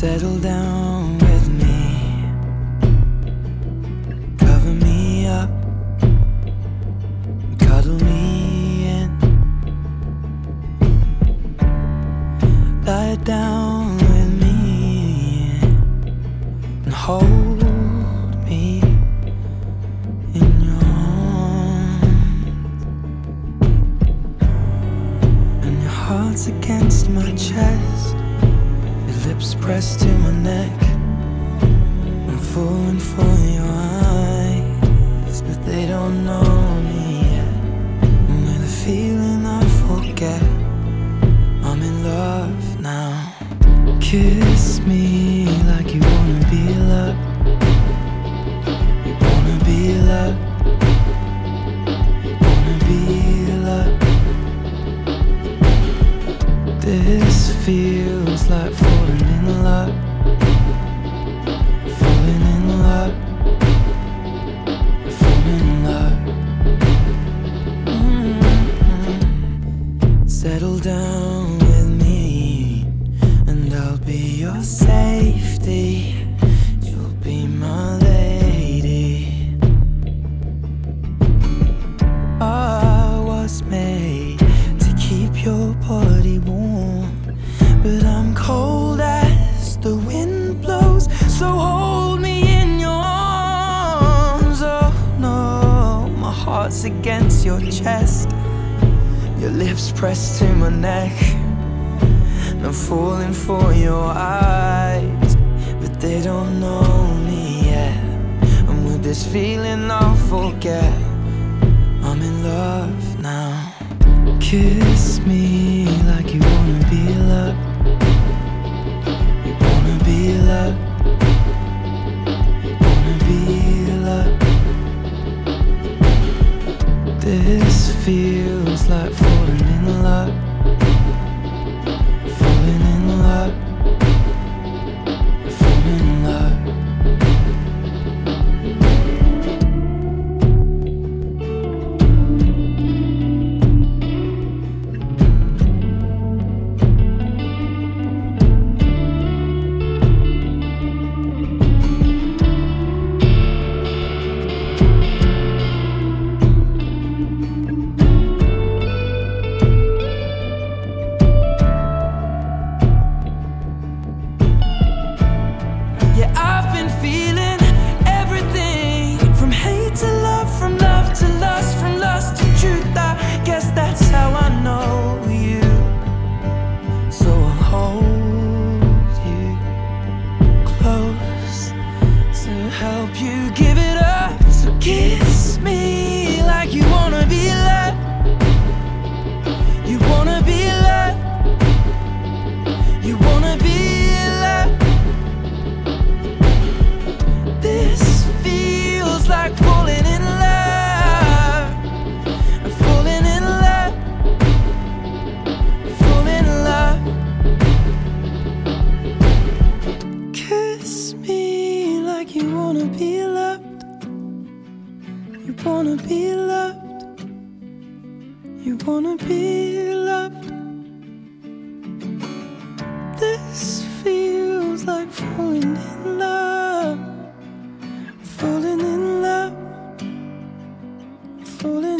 Settle down with me. Cover me up. Cuddle me in. Lie down with me and hold me in your arms. And your heart's against my chest. Lips pressed to my neck. I'm falling for your eyes, but they don't know me yet. And with a feeling I forget, I'm in love now. Kiss me like you wanna be loved. You wanna be loved. You wanna be loved. This feels like falling in love. Falling in love. Falling in love. Mhm. Settle down with me, and I'll be your safety. You'll be my lady. I was made to keep your body warm, but I'm against your chest. Your lips pressed to my neck. And I'm falling for your eyes, but they don't know me yet. And with this feeling, I'll forget. I'm in love now. Kiss me like you wanna be loved. This feels like falling in love. Falling in love. wanna be loved. You wanna be loved. This feels like falling in love. Falling in love. Falling